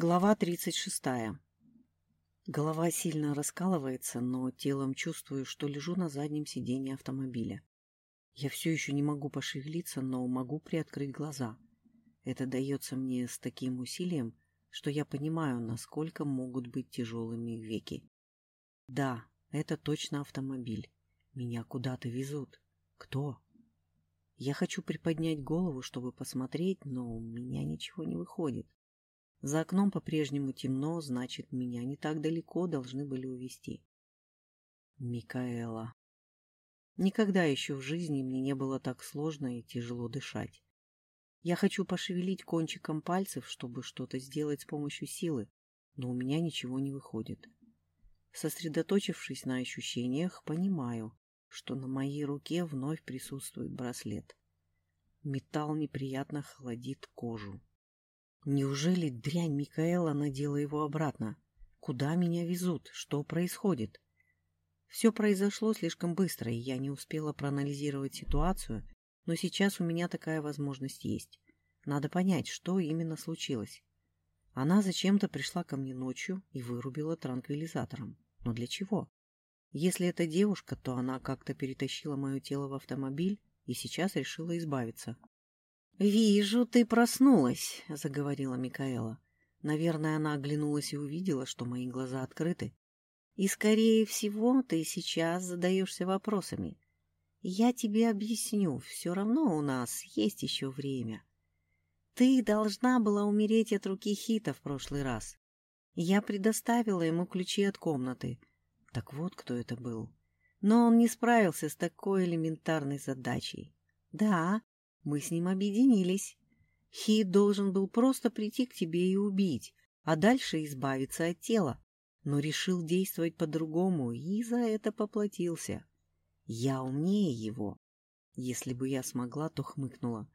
Глава 36. Голова сильно раскалывается, но телом чувствую, что лежу на заднем сиденье автомобиля. Я все еще не могу пошевелиться, но могу приоткрыть глаза. Это дается мне с таким усилием, что я понимаю, насколько могут быть тяжелыми веки. Да, это точно автомобиль. Меня куда-то везут. Кто? Я хочу приподнять голову, чтобы посмотреть, но у меня ничего не выходит. За окном по-прежнему темно, значит, меня не так далеко должны были увезти. Микаэла. Никогда еще в жизни мне не было так сложно и тяжело дышать. Я хочу пошевелить кончиком пальцев, чтобы что-то сделать с помощью силы, но у меня ничего не выходит. Сосредоточившись на ощущениях, понимаю, что на моей руке вновь присутствует браслет. Металл неприятно холодит кожу. Неужели дрянь Микаэла надела его обратно? Куда меня везут? Что происходит? Все произошло слишком быстро, и я не успела проанализировать ситуацию, но сейчас у меня такая возможность есть. Надо понять, что именно случилось. Она зачем-то пришла ко мне ночью и вырубила транквилизатором. Но для чего? Если это девушка, то она как-то перетащила мое тело в автомобиль и сейчас решила избавиться. «Вижу, ты проснулась», — заговорила Микаэла. Наверное, она оглянулась и увидела, что мои глаза открыты. «И, скорее всего, ты сейчас задаешься вопросами. Я тебе объясню, все равно у нас есть еще время. Ты должна была умереть от руки Хита в прошлый раз. Я предоставила ему ключи от комнаты. Так вот, кто это был. Но он не справился с такой элементарной задачей. Да, мы с ним объединились. Хит должен был просто прийти к тебе и убить, а дальше избавиться от тела, но решил действовать по-другому и за это поплатился. Я умнее его. Если бы я смогла, то хмыкнула.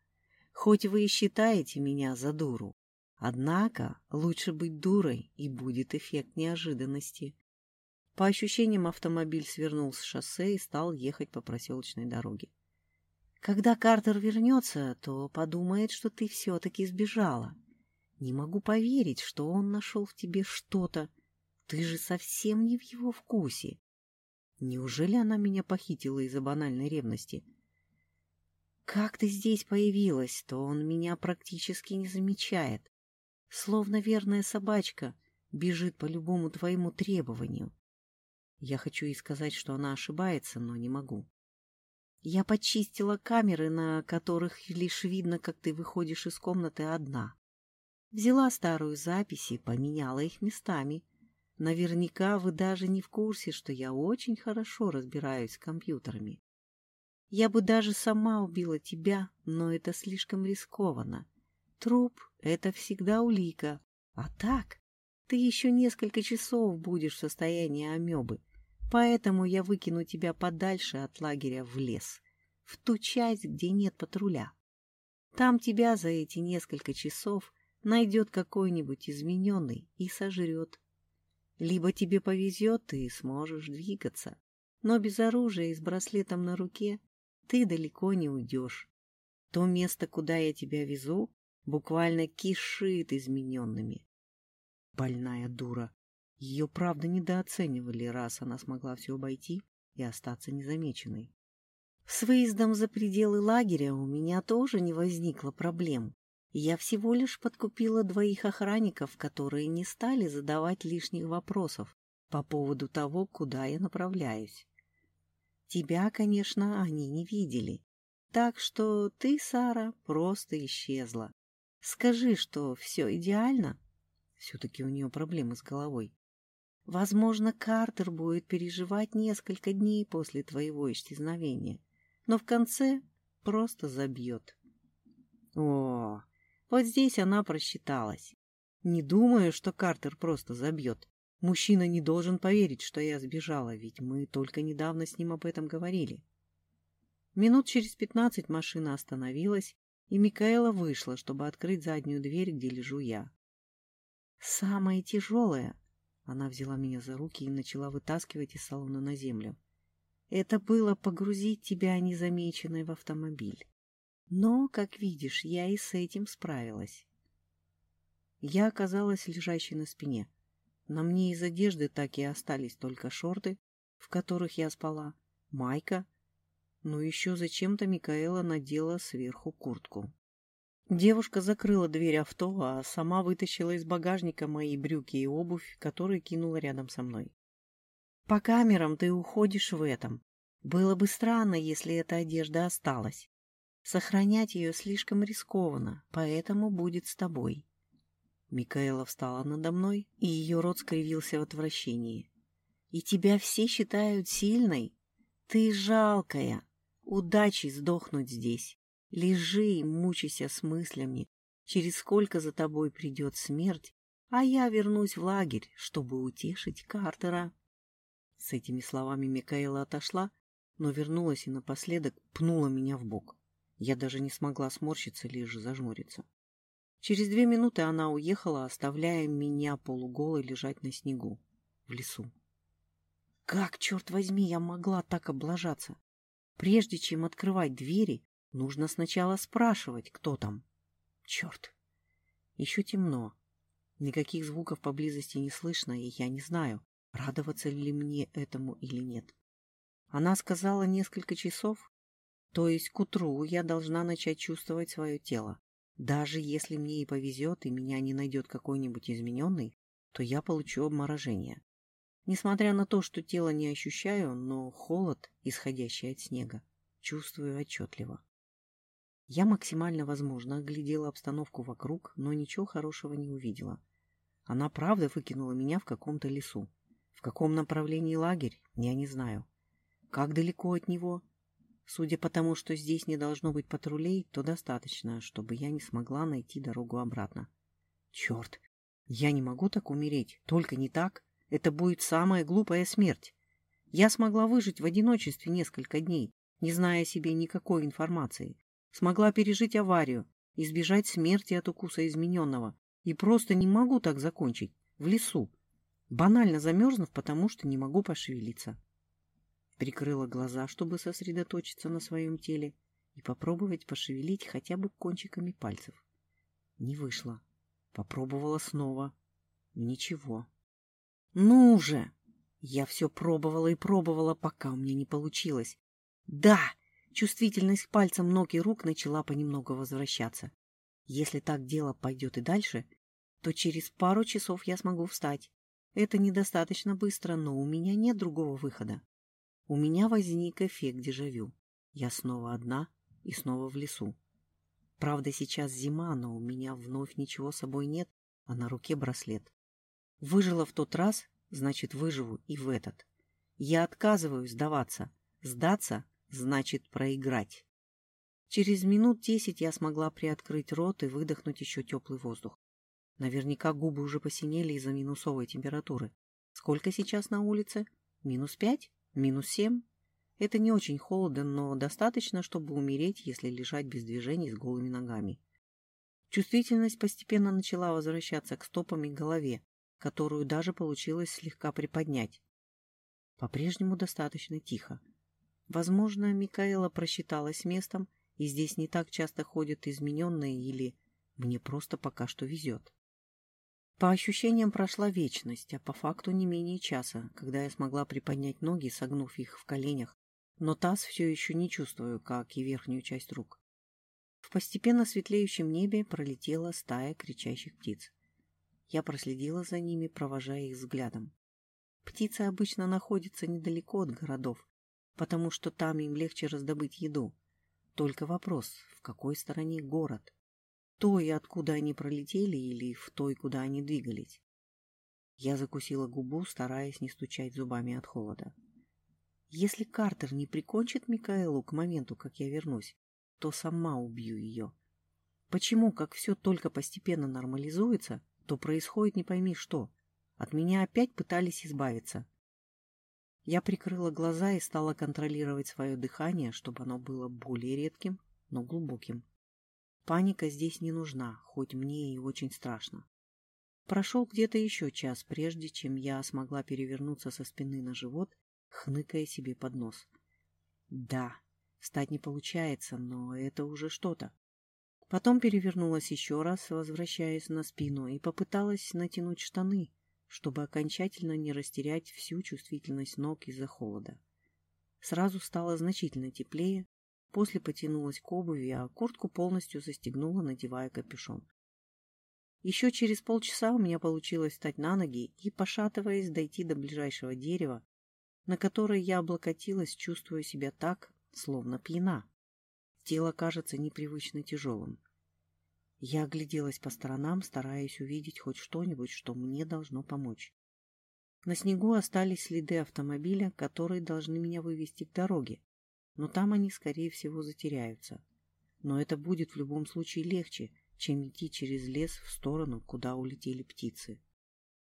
Хоть вы и считаете меня за дуру, однако лучше быть дурой, и будет эффект неожиданности. По ощущениям, автомобиль свернул с шоссе и стал ехать по проселочной дороге. Когда Картер вернется, то подумает, что ты все-таки сбежала. Не могу поверить, что он нашел в тебе что-то. Ты же совсем не в его вкусе. Неужели она меня похитила из-за банальной ревности? Как ты здесь появилась, то он меня практически не замечает. Словно верная собачка бежит по любому твоему требованию. Я хочу ей сказать, что она ошибается, но не могу. Я почистила камеры, на которых лишь видно, как ты выходишь из комнаты одна. Взяла старую запись и поменяла их местами. Наверняка вы даже не в курсе, что я очень хорошо разбираюсь с компьютерами. Я бы даже сама убила тебя, но это слишком рискованно. Труп — это всегда улика. А так, ты еще несколько часов будешь в состоянии амебы. Поэтому я выкину тебя подальше от лагеря в лес, в ту часть, где нет патруля. Там тебя за эти несколько часов найдет какой-нибудь измененный и сожрет. Либо тебе повезет, и сможешь двигаться, но без оружия и с браслетом на руке ты далеко не уйдешь. То место, куда я тебя везу, буквально кишит измененными. Больная дура. Ее, правда, недооценивали, раз она смогла все обойти и остаться незамеченной. С выездом за пределы лагеря у меня тоже не возникло проблем. Я всего лишь подкупила двоих охранников, которые не стали задавать лишних вопросов по поводу того, куда я направляюсь. Тебя, конечно, они не видели. Так что ты, Сара, просто исчезла. Скажи, что все идеально. Все-таки у нее проблемы с головой. Возможно, Картер будет переживать несколько дней после твоего исчезновения, но в конце просто забьет. О, вот здесь она просчиталась. Не думаю, что Картер просто забьет. Мужчина не должен поверить, что я сбежала, ведь мы только недавно с ним об этом говорили. Минут через пятнадцать машина остановилась, и Микаэла вышла, чтобы открыть заднюю дверь, где лежу я. «Самое тяжелое», она взяла меня за руки и начала вытаскивать из салона на землю. Это было погрузить тебя незамеченной в автомобиль. Но, как видишь, я и с этим справилась. я оказалась лежащей на спине. На мне из одежды так и остались только шорты, в которых я спала, майка, но еще зачем-то Микаэла надела сверху куртку. Девушка закрыла дверь авто, а сама вытащила из багажника мои брюки и обувь, которые кинула рядом со мной. «По камерам ты уходишь в этом. Было бы странно, если эта одежда осталась. Сохранять ее слишком рискованно, поэтому будет с тобой». Микаэла встала надо мной, и ее рот скривился в отвращении. «И тебя все считают сильной? Ты жалкая. Удачи сдохнуть здесь. Лежи и мучайся с мыслями, через сколько за тобой придет смерть, а я вернусь в лагерь, чтобы утешить Картера». С этими словами Микаэла отошла, но вернулась и напоследок пнула меня в бок. Я даже не смогла сморщиться, лишь зажмуриться. Через две минуты она уехала, оставляя меня полуголой лежать на снегу, в лесу. Как, черт возьми, я могла так облажаться? Прежде чем открывать двери, нужно сначала спрашивать, кто там. Черт! Еще темно. Никаких звуков поблизости не слышно, и я не знаю, радоваться ли мне этому или нет. Она сказала несколько часов, то есть к утру я должна начать чувствовать свое тело. Даже если мне и повезет, и меня не найдет какой-нибудь измененный, то я получу обморожение. Несмотря на то, что тело не ощущаю, но холод, исходящий от снега, чувствую отчетливо. Я максимально возможно оглядела обстановку вокруг, но ничего хорошего не увидела. Она правда выкинула меня в каком-то лесу. В каком направлении лагерь, я не знаю. Как далеко от него, Судя по тому, что здесь не должно быть патрулей, то достаточно, чтобы я не смогла найти дорогу обратно. Черт! Я не могу так умереть, только не так. Это будет самая глупая смерть. Я смогла выжить в одиночестве несколько дней, не зная о себе никакой информации. Смогла пережить аварию, избежать смерти от укуса измененного. И просто не могу так закончить. В лесу. Банально замерзнув, потому что не могу пошевелиться прикрыла глаза, чтобы сосредоточиться на своем теле и попробовать пошевелить хотя бы кончиками пальцев. Не вышло. Попробовала снова. Ничего. Ну же! Я все пробовала и пробовала, пока у меня не получилось. Да! Чувствительность к пальцам ног и рук начала понемногу возвращаться. Если так дело пойдет и дальше, то через пару часов я смогу встать. Это недостаточно быстро, но у меня нет другого выхода. У меня возник эффект дежавю. Я снова одна и снова в лесу. Правда, сейчас зима, но у меня вновь ничего с собой нет, а на руке браслет. Выжила в тот раз, значит, выживу и в этот. Я отказываюсь сдаваться. Сдаться значит проиграть. Через минут десять я смогла приоткрыть рот и выдохнуть еще теплый воздух. Наверняка губы уже посинели из-за минусовой температуры. Сколько сейчас на улице? Минус пять? Минус семь. Это не очень холодно, но достаточно, чтобы умереть, если лежать без движений с голыми ногами. Чувствительность постепенно начала возвращаться к стопам и голове, которую даже получилось слегка приподнять. По-прежнему достаточно тихо. Возможно, Микаэла просчиталась местом, и здесь не так часто ходят измененные или мне просто пока что везет. По ощущениям прошла вечность, а по факту не менее часа, когда я смогла приподнять ноги, согнув их в коленях, но таз все еще не чувствую, как и верхнюю часть рук. В постепенно светлеющем небе пролетела стая кричащих птиц. Я проследила за ними, провожая их взглядом. Птицы обычно находятся недалеко от городов, потому что там им легче раздобыть еду. Только вопрос, в какой стороне город? той, откуда они пролетели, или в той, куда они двигались. Я закусила губу, стараясь не стучать зубами от холода. Если Картер не прикончит Микаэлу к моменту, как я вернусь, то сама убью ее. Почему, как все только постепенно нормализуется, то происходит не пойми что. От меня опять пытались избавиться. Я прикрыла глаза и стала контролировать свое дыхание, чтобы оно было более редким, но глубоким. Паника здесь не нужна, хоть мне и очень страшно. Прошел где-то еще час, прежде чем я смогла перевернуться со спины на живот, хныкая себе под нос. Да, встать не получается, но это уже что-то. Потом перевернулась еще раз, возвращаясь на спину, и попыталась натянуть штаны, чтобы окончательно не растерять всю чувствительность ног из-за холода. Сразу стало значительно теплее, после потянулась к обуви, а куртку полностью застегнула, надевая капюшон. Еще через полчаса у меня получилось встать на ноги и, пошатываясь, дойти до ближайшего дерева, на которое я облокотилась, чувствуя себя так, словно пьяна. Тело кажется непривычно тяжелым. Я огляделась по сторонам, стараясь увидеть хоть что-нибудь, что мне должно помочь. На снегу остались следы автомобиля, которые должны меня вывести к дороге, но там они, скорее всего, затеряются. Но это будет в любом случае легче, чем идти через лес в сторону, куда улетели птицы.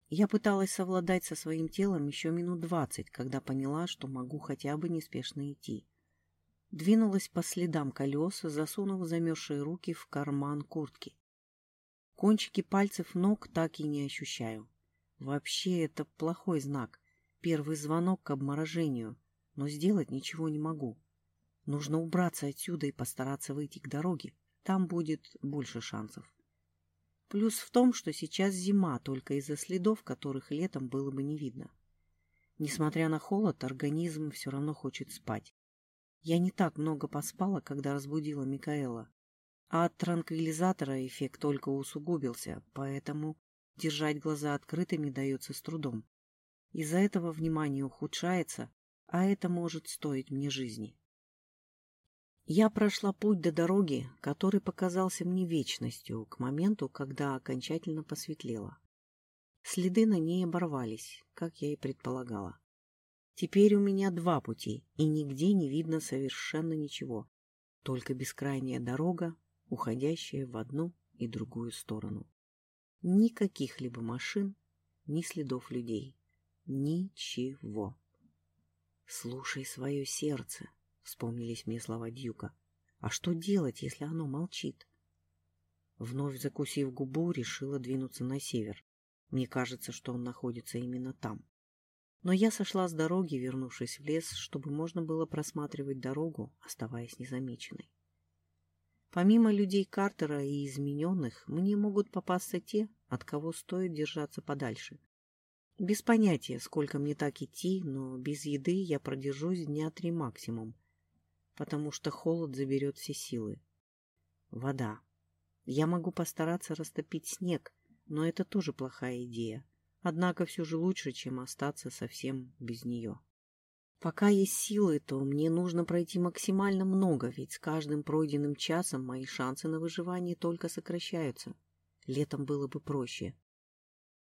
Я пыталась совладать со своим телом еще минут двадцать, когда поняла, что могу хотя бы неспешно идти. Двинулась по следам колеса, засунув замерзшие руки в карман куртки. Кончики пальцев ног так и не ощущаю. Вообще это плохой знак. Первый звонок к обморожению, но сделать ничего не могу. Нужно убраться отсюда и постараться выйти к дороге. Там будет больше шансов. Плюс в том, что сейчас зима, только из-за следов, которых летом было бы не видно. Несмотря на холод, организм все равно хочет спать. Я не так много поспала, когда разбудила Микаэла. А от транквилизатора эффект только усугубился, поэтому держать глаза открытыми дается с трудом. Из-за этого внимание ухудшается, а это может стоить мне жизни. Я прошла путь до дороги, который показался мне вечностью, к моменту, когда окончательно посветлело. Следы на ней оборвались, как я и предполагала. Теперь у меня два пути, и нигде не видно совершенно ничего, только бескрайняя дорога, уходящая в одну и другую сторону. Никаких либо машин, ни следов людей. Ничего. «Слушай свое сердце», — вспомнились мне слова Дьюка. «А что делать, если оно молчит?» Вновь закусив губу, решила двинуться на север. Мне кажется, что он находится именно там. Но я сошла с дороги, вернувшись в лес, чтобы можно было просматривать дорогу, оставаясь незамеченной. Помимо людей Картера и измененных, мне могут попасться те, от кого стоит держаться подальше. Без понятия, сколько мне так идти, но без еды я продержусь дня три максимум, потому что холод заберет все силы. Вода. Я могу постараться растопить снег, но это тоже плохая идея. Однако все же лучше, чем остаться совсем без нее. Пока есть силы, то мне нужно пройти максимально много, ведь с каждым пройденным часом мои шансы на выживание только сокращаются. Летом было бы проще.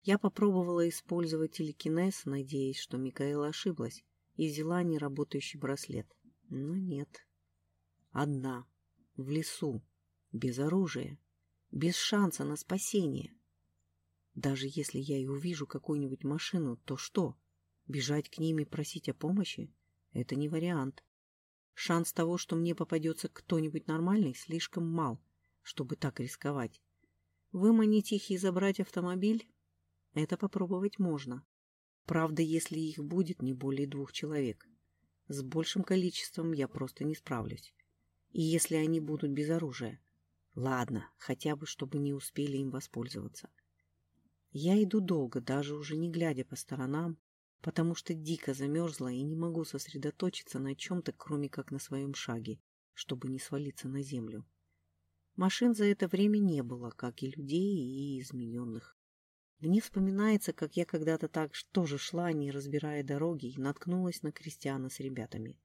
Я попробовала использовать телекинез, надеясь, что Микаэла ошиблась, и взяла неработающий браслет. Но нет. Одна. В лесу. Без оружия. Без шанса на спасение. Даже если я и увижу какую-нибудь машину, то что? Бежать к ним и просить о помощи? Это не вариант. Шанс того, что мне попадется кто-нибудь нормальный, слишком мал, чтобы так рисковать. Выманить их и забрать автомобиль? Это попробовать можно. Правда, если их будет не более двух человек. С большим количеством я просто не справлюсь. И если они будут без оружия? Ладно, хотя бы, чтобы не успели им воспользоваться. Я иду долго, даже уже не глядя по сторонам, потому что дико замерзла и не могу сосредоточиться на чем-то, кроме как на своем шаге, чтобы не свалиться на землю. Машин за это время не было, как и людей и измененных. Мне вспоминается, как я когда-то так тоже шла, не разбирая дороги, и наткнулась на крестьяна с ребятами.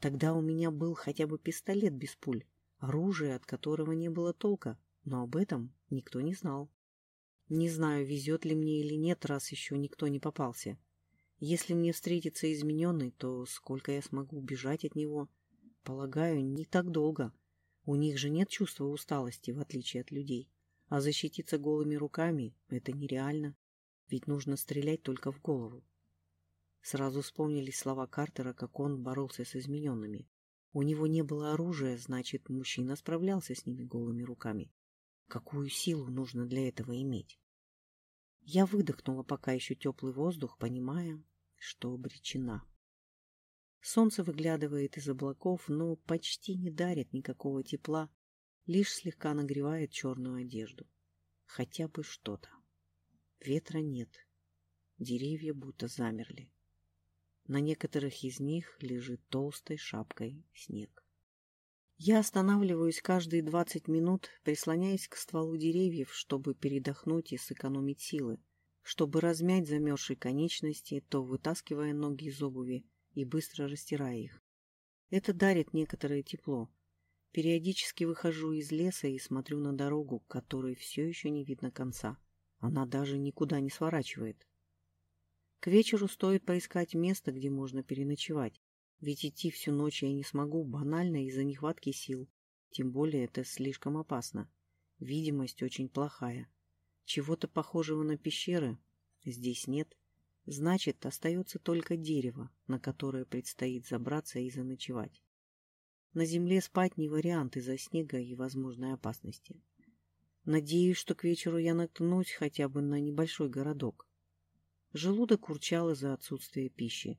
Тогда у меня был хотя бы пистолет без пуль, оружие, от которого не было толка, но об этом никто не знал. Не знаю, везет ли мне или нет, раз еще никто не попался. Если мне встретится измененный, то сколько я смогу убежать от него? Полагаю, не так долго. У них же нет чувства усталости, в отличие от людей. А защититься голыми руками — это нереально. Ведь нужно стрелять только в голову. Сразу вспомнились слова Картера, как он боролся с измененными. У него не было оружия, значит, мужчина справлялся с ними голыми руками. Какую силу нужно для этого иметь? Я выдохнула пока еще теплый воздух, понимая, что обречена. Солнце выглядывает из облаков, но почти не дарит никакого тепла, лишь слегка нагревает черную одежду. Хотя бы что-то. Ветра нет. Деревья будто замерли. На некоторых из них лежит толстой шапкой снег. Я останавливаюсь каждые двадцать минут, прислоняясь к стволу деревьев, чтобы передохнуть и сэкономить силы, чтобы размять замерзшие конечности, то вытаскивая ноги из обуви и быстро растирая их. Это дарит некоторое тепло. Периодически выхожу из леса и смотрю на дорогу, которой все еще не видно конца. Она даже никуда не сворачивает. К вечеру стоит поискать место, где можно переночевать. Ведь идти всю ночь я не смогу, банально из-за нехватки сил. Тем более это слишком опасно. Видимость очень плохая. Чего-то похожего на пещеры здесь нет. Значит, остается только дерево, на которое предстоит забраться и заночевать. На земле спать не вариант из-за снега и возможной опасности. Надеюсь, что к вечеру я наткнусь хотя бы на небольшой городок. Желудок урчал из-за отсутствия пищи.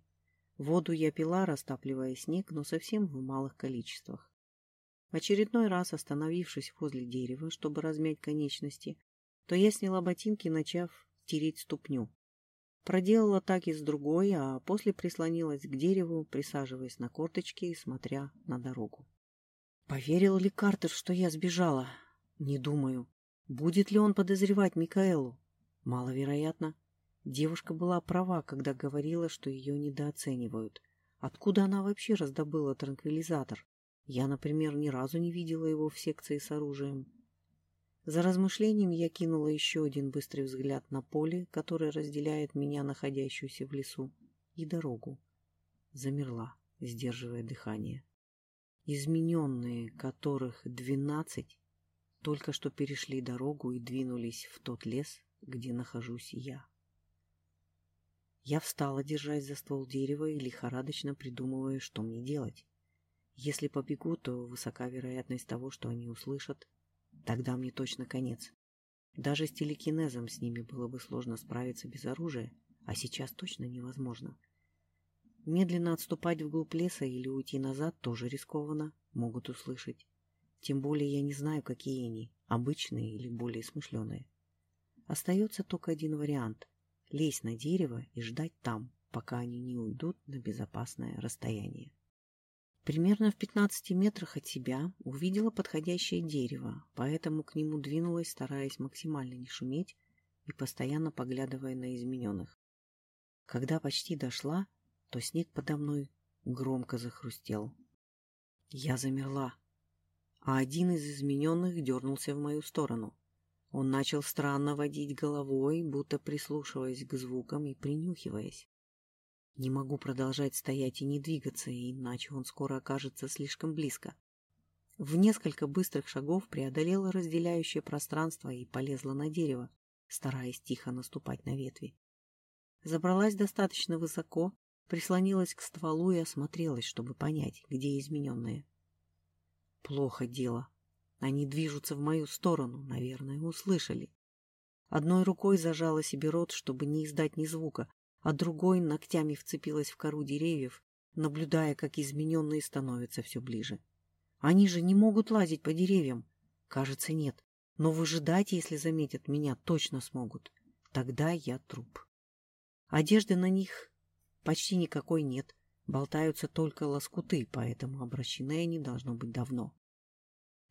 Воду я пила, растапливая снег, но совсем в малых количествах. В очередной раз, остановившись возле дерева, чтобы размять конечности, то я сняла ботинки, начав тереть ступню. Проделала так и с другой, а после прислонилась к дереву, присаживаясь на корточки и смотря на дорогу. Поверил ли Картер, что я сбежала? Не думаю. Будет ли он подозревать Микаэлу? Маловероятно. Девушка была права, когда говорила, что ее недооценивают. Откуда она вообще раздобыла транквилизатор? Я, например, ни разу не видела его в секции с оружием. За размышлением я кинула еще один быстрый взгляд на поле, которое разделяет меня, находящуюся в лесу, и дорогу. Замерла, сдерживая дыхание. Измененные, которых двенадцать, только что перешли дорогу и двинулись в тот лес, где нахожусь я. Я встала, держась за ствол дерева и лихорадочно придумывая, что мне делать. Если побегу, то высока вероятность того, что они услышат. Тогда мне точно конец. Даже с телекинезом с ними было бы сложно справиться без оружия, а сейчас точно невозможно. Медленно отступать вглубь леса или уйти назад тоже рискованно, могут услышать. Тем более я не знаю, какие они, обычные или более смышленые. Остается только один вариант лезть на дерево и ждать там, пока они не уйдут на безопасное расстояние. Примерно в 15 метрах от себя увидела подходящее дерево, поэтому к нему двинулась, стараясь максимально не шуметь и постоянно поглядывая на измененных. Когда почти дошла, то снег подо мной громко захрустел. Я замерла, а один из измененных дернулся в мою сторону. Он начал странно водить головой, будто прислушиваясь к звукам и принюхиваясь. Не могу продолжать стоять и не двигаться, иначе он скоро окажется слишком близко. В несколько быстрых шагов преодолела разделяющее пространство и полезла на дерево, стараясь тихо наступать на ветви. Забралась достаточно высоко, прислонилась к стволу и осмотрелась, чтобы понять, где измененные. Плохо дело. Они движутся в мою сторону, наверное, услышали. Одной рукой зажала себе рот, чтобы не издать ни звука, а другой ногтями вцепилась в кору деревьев, наблюдая, как измененные становятся все ближе. Они же не могут лазить по деревьям. Кажется, нет. Но выжидать, если заметят меня, точно смогут. Тогда я труп. Одежды на них почти никакой нет. Болтаются только лоскуты, поэтому обращены они должно быть давно.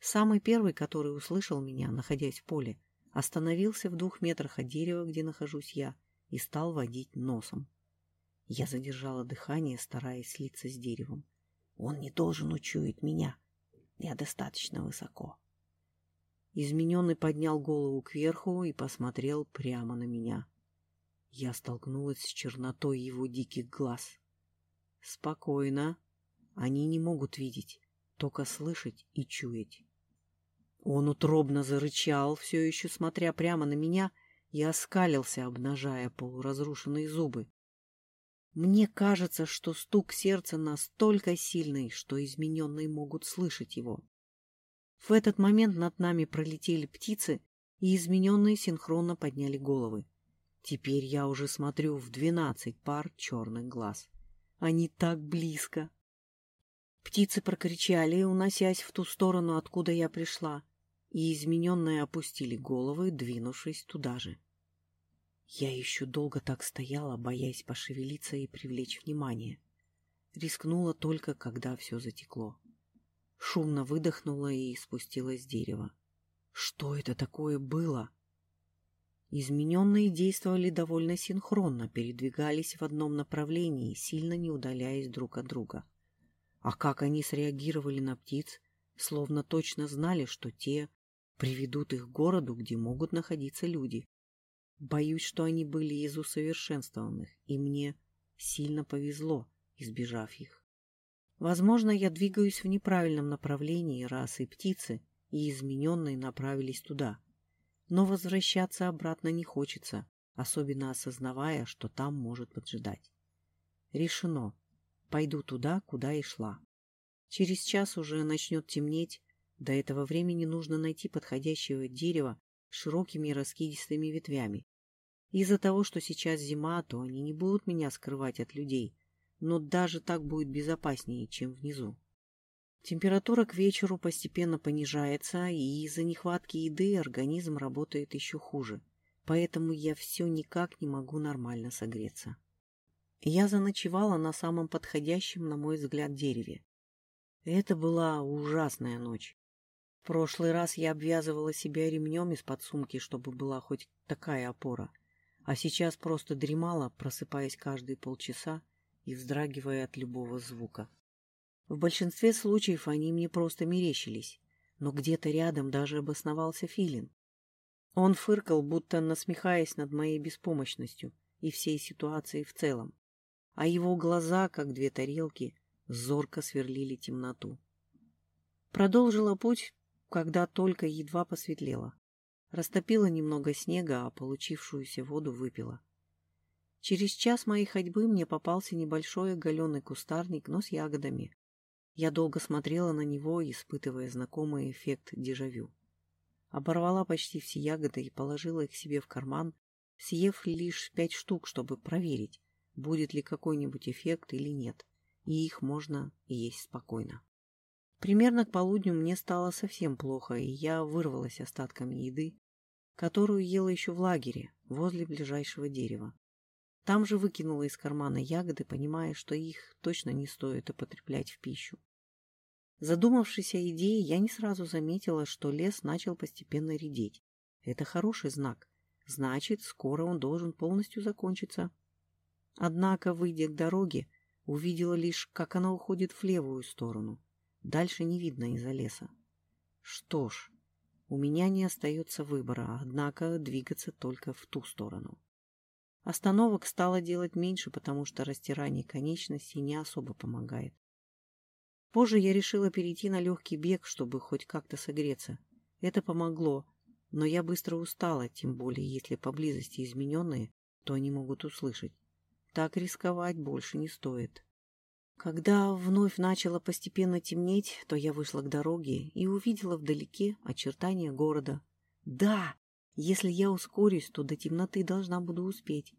Самый первый, который услышал меня, находясь в поле, остановился в двух метрах от дерева, где нахожусь я, и стал водить носом. Я задержала дыхание, стараясь слиться с деревом. Он не должен учуять меня. Я достаточно высоко. Измененный поднял голову кверху и посмотрел прямо на меня. Я столкнулась с чернотой его диких глаз. Спокойно. Они не могут видеть, только слышать и чуять. Он утробно зарычал, все еще смотря прямо на меня, и оскалился, обнажая полуразрушенные зубы. Мне кажется, что стук сердца настолько сильный, что измененные могут слышать его. В этот момент над нами пролетели птицы, и измененные синхронно подняли головы. Теперь я уже смотрю в двенадцать пар черных глаз. Они так близко. Птицы прокричали, уносясь в ту сторону, откуда я пришла, и измененные опустили головы, двинувшись туда же. Я еще долго так стояла, боясь пошевелиться и привлечь внимание. Рискнула только, когда все затекло. Шумно выдохнула и спустилась с дерева. Что это такое было? Измененные действовали довольно синхронно, передвигались в одном направлении, сильно не удаляясь друг от друга. А как они среагировали на птиц, словно точно знали, что те приведут их к городу, где могут находиться люди. Боюсь, что они были из усовершенствованных, и мне сильно повезло, избежав их. Возможно, я двигаюсь в неправильном направлении, раз и птицы, и измененные направились туда. Но возвращаться обратно не хочется, особенно осознавая, что там может поджидать. Решено. Пойду туда, куда и шла. Через час уже начнет темнеть, до этого времени нужно найти подходящее дерево с широкими раскидистыми ветвями. Из-за того, что сейчас зима, то они не будут меня скрывать от людей, но даже так будет безопаснее, чем внизу. Температура к вечеру постепенно понижается, и из-за нехватки еды организм работает еще хуже, поэтому я все никак не могу нормально согреться. Я заночевала на самом подходящем, на мой взгляд, дереве. Это была ужасная ночь прошлый раз я обвязывала себя ремнем из-под сумки, чтобы была хоть такая опора, а сейчас просто дремала, просыпаясь каждые полчаса и вздрагивая от любого звука. В большинстве случаев они мне просто мерещились, но где-то рядом даже обосновался филин. Он фыркал, будто насмехаясь над моей беспомощностью и всей ситуацией в целом, а его глаза, как две тарелки, зорко сверлили темноту. Продолжила путь когда только едва посветлело. Растопила немного снега, а получившуюся воду выпила. Через час моей ходьбы мне попался небольшой оголенный кустарник, но с ягодами. Я долго смотрела на него, испытывая знакомый эффект дежавю. Оборвала почти все ягоды и положила их себе в карман, съев лишь пять штук, чтобы проверить, будет ли какой-нибудь эффект или нет, и их можно есть спокойно. Примерно к полудню мне стало совсем плохо, и я вырвалась остатками еды, которую ела еще в лагере, возле ближайшего дерева. Там же выкинула из кармана ягоды, понимая, что их точно не стоит употреблять в пищу. Задумавшись о идее, я не сразу заметила, что лес начал постепенно редеть. Это хороший знак. Значит, скоро он должен полностью закончиться. Однако, выйдя к дороге, увидела лишь, как она уходит в левую сторону. Дальше не видно из-за леса. Что ж, у меня не остается выбора, однако двигаться только в ту сторону. Остановок стало делать меньше, потому что растирание конечностей не особо помогает. Позже я решила перейти на легкий бег, чтобы хоть как-то согреться. Это помогло, но я быстро устала, тем более если поблизости измененные, то они могут услышать. Так рисковать больше не стоит. Когда вновь начало постепенно темнеть, то я вышла к дороге и увидела вдалеке очертания города. Да, если я ускорюсь, то до темноты должна буду успеть.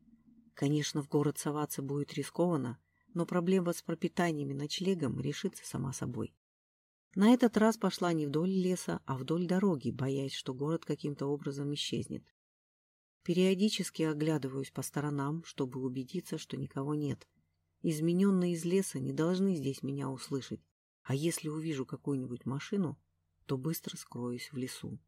Конечно, в город соваться будет рискованно, но проблема с пропитанием и ночлегом решится сама собой. На этот раз пошла не вдоль леса, а вдоль дороги, боясь, что город каким-то образом исчезнет. Периодически оглядываюсь по сторонам, чтобы убедиться, что никого нет — Измененные из леса не должны здесь меня услышать, а если увижу какую-нибудь машину, то быстро скроюсь в лесу.